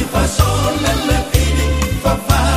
فصر للنفف